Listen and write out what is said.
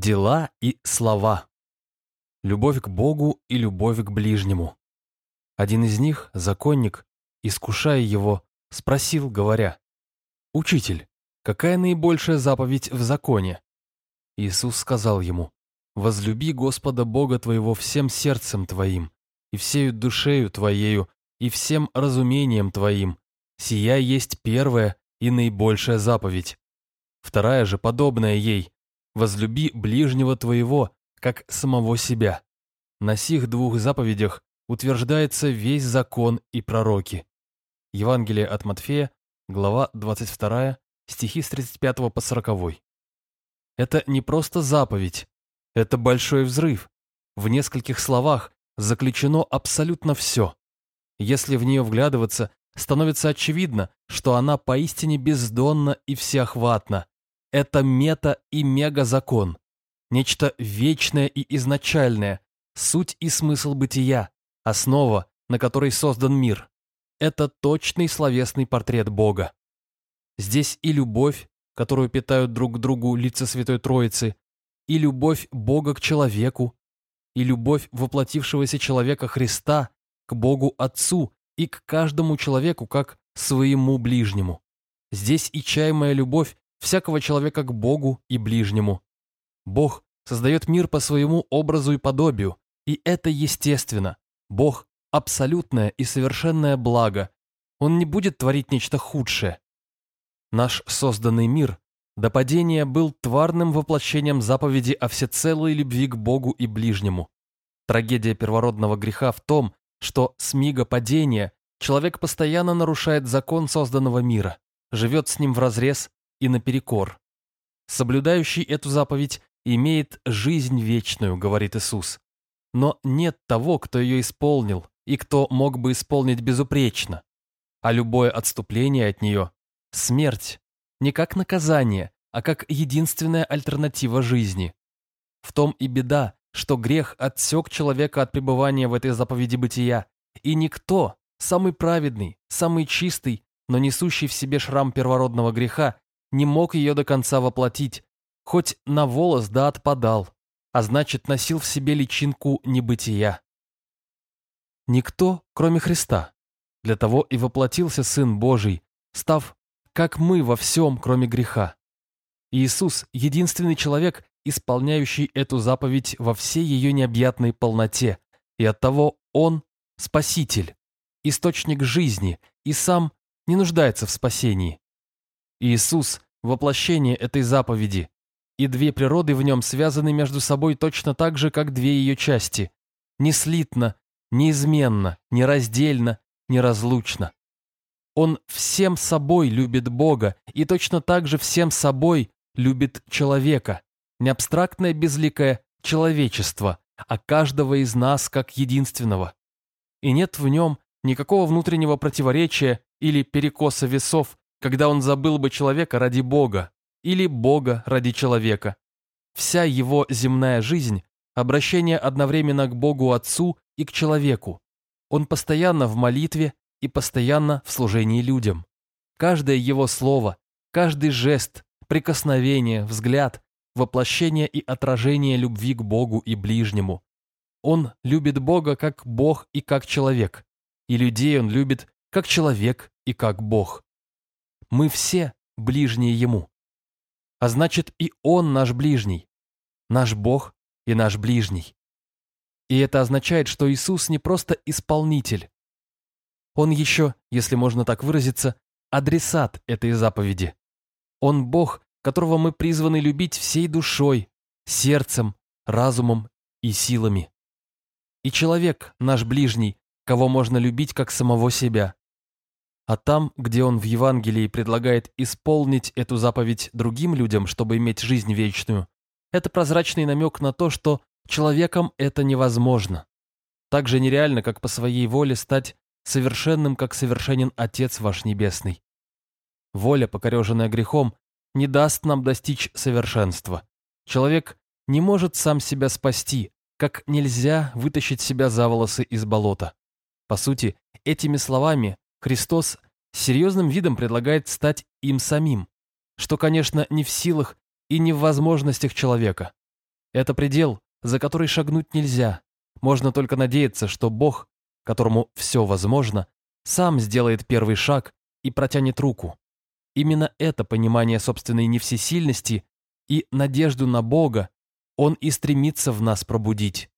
Дела и слова. Любовь к Богу и любовь к ближнему. Один из них, законник, искушая его, спросил, говоря, «Учитель, какая наибольшая заповедь в законе?» Иисус сказал ему, «Возлюби Господа Бога твоего всем сердцем твоим, и всею душею твоею, и всем разумением твоим. Сия есть первая и наибольшая заповедь. Вторая же, подобная ей, возлюби ближнего твоего, как самого себя. На сих двух заповедях утверждается весь закон и пророки. Евангелие от Матфея, глава 22, стихи с 35 по 40. Это не просто заповедь, это большой взрыв. В нескольких словах заключено абсолютно все. Если в нее вглядываться, становится очевидно, что она поистине бездонна и всеохватна, это мета- и мега-закон. Нечто вечное и изначальное, суть и смысл бытия, основа, на которой создан мир. Это точный словесный портрет Бога. Здесь и любовь, которую питают друг к другу лица Святой Троицы, и любовь Бога к человеку, и любовь воплотившегося человека Христа к Богу Отцу и к каждому человеку как своему ближнему. Здесь и чаемая любовь всякого человека к Богу и ближнему. Бог создает мир по своему образу и подобию, и это естественно. Бог – абсолютное и совершенное благо. Он не будет творить нечто худшее. Наш созданный мир до падения был тварным воплощением заповеди о всецелой любви к Богу и ближнему. Трагедия первородного греха в том, что с мига падения человек постоянно нарушает закон созданного мира, живет с ним вразрез и наперекор. Соблюдающий эту заповедь имеет жизнь вечную, говорит Иисус. Но нет того, кто ее исполнил и кто мог бы исполнить безупречно. А любое отступление от нее – смерть, не как наказание, а как единственная альтернатива жизни. В том и беда, что грех отсек человека от пребывания в этой заповеди бытия, и никто, самый праведный, самый чистый, но несущий в себе шрам первородного греха, не мог ее до конца воплотить, хоть на волос да отпадал, а значит носил в себе личинку небытия. Никто, кроме Христа. Для того и воплотился Сын Божий, став, как мы во всем, кроме греха. Иисус – единственный человек, исполняющий эту заповедь во всей ее необъятной полноте, и оттого Он – Спаситель, источник жизни, и сам не нуждается в спасении. Иисус – воплощение этой заповеди, и две природы в нем связаны между собой точно так же, как две ее части. Не слитно, неизменно, нераздельно, неразлучно. Он всем собой любит Бога и точно так же всем собой любит человека, не абстрактное безликое человечество, а каждого из нас как единственного. И нет в нем никакого внутреннего противоречия или перекоса весов когда он забыл бы человека ради Бога или Бога ради человека. Вся его земная жизнь – обращение одновременно к Богу Отцу и к человеку. Он постоянно в молитве и постоянно в служении людям. Каждое его слово, каждый жест, прикосновение, взгляд – воплощение и отражение любви к Богу и ближнему. Он любит Бога как Бог и как человек, и людей он любит как человек и как Бог мы все ближние Ему. А значит, и Он наш ближний, наш Бог и наш ближний. И это означает, что Иисус не просто исполнитель. Он еще, если можно так выразиться, адресат этой заповеди. Он Бог, которого мы призваны любить всей душой, сердцем, разумом и силами. И человек, наш ближний, кого можно любить как самого себя. А там, где он в Евангелии предлагает исполнить эту заповедь другим людям, чтобы иметь жизнь вечную, это прозрачный намек на то, что человеком это невозможно. Так же нереально, как по своей воле стать совершенным, как совершенен Отец ваш Небесный. Воля, покореженная грехом, не даст нам достичь совершенства. Человек не может сам себя спасти, как нельзя вытащить себя за волосы из болота. По сути, этими словами Христос серьезным видом предлагает стать им самим, что, конечно, не в силах и не в возможностях человека. Это предел, за который шагнуть нельзя. Можно только надеяться, что Бог, которому все возможно, сам сделает первый шаг и протянет руку. Именно это понимание собственной невсесильности и надежду на Бога он и стремится в нас пробудить.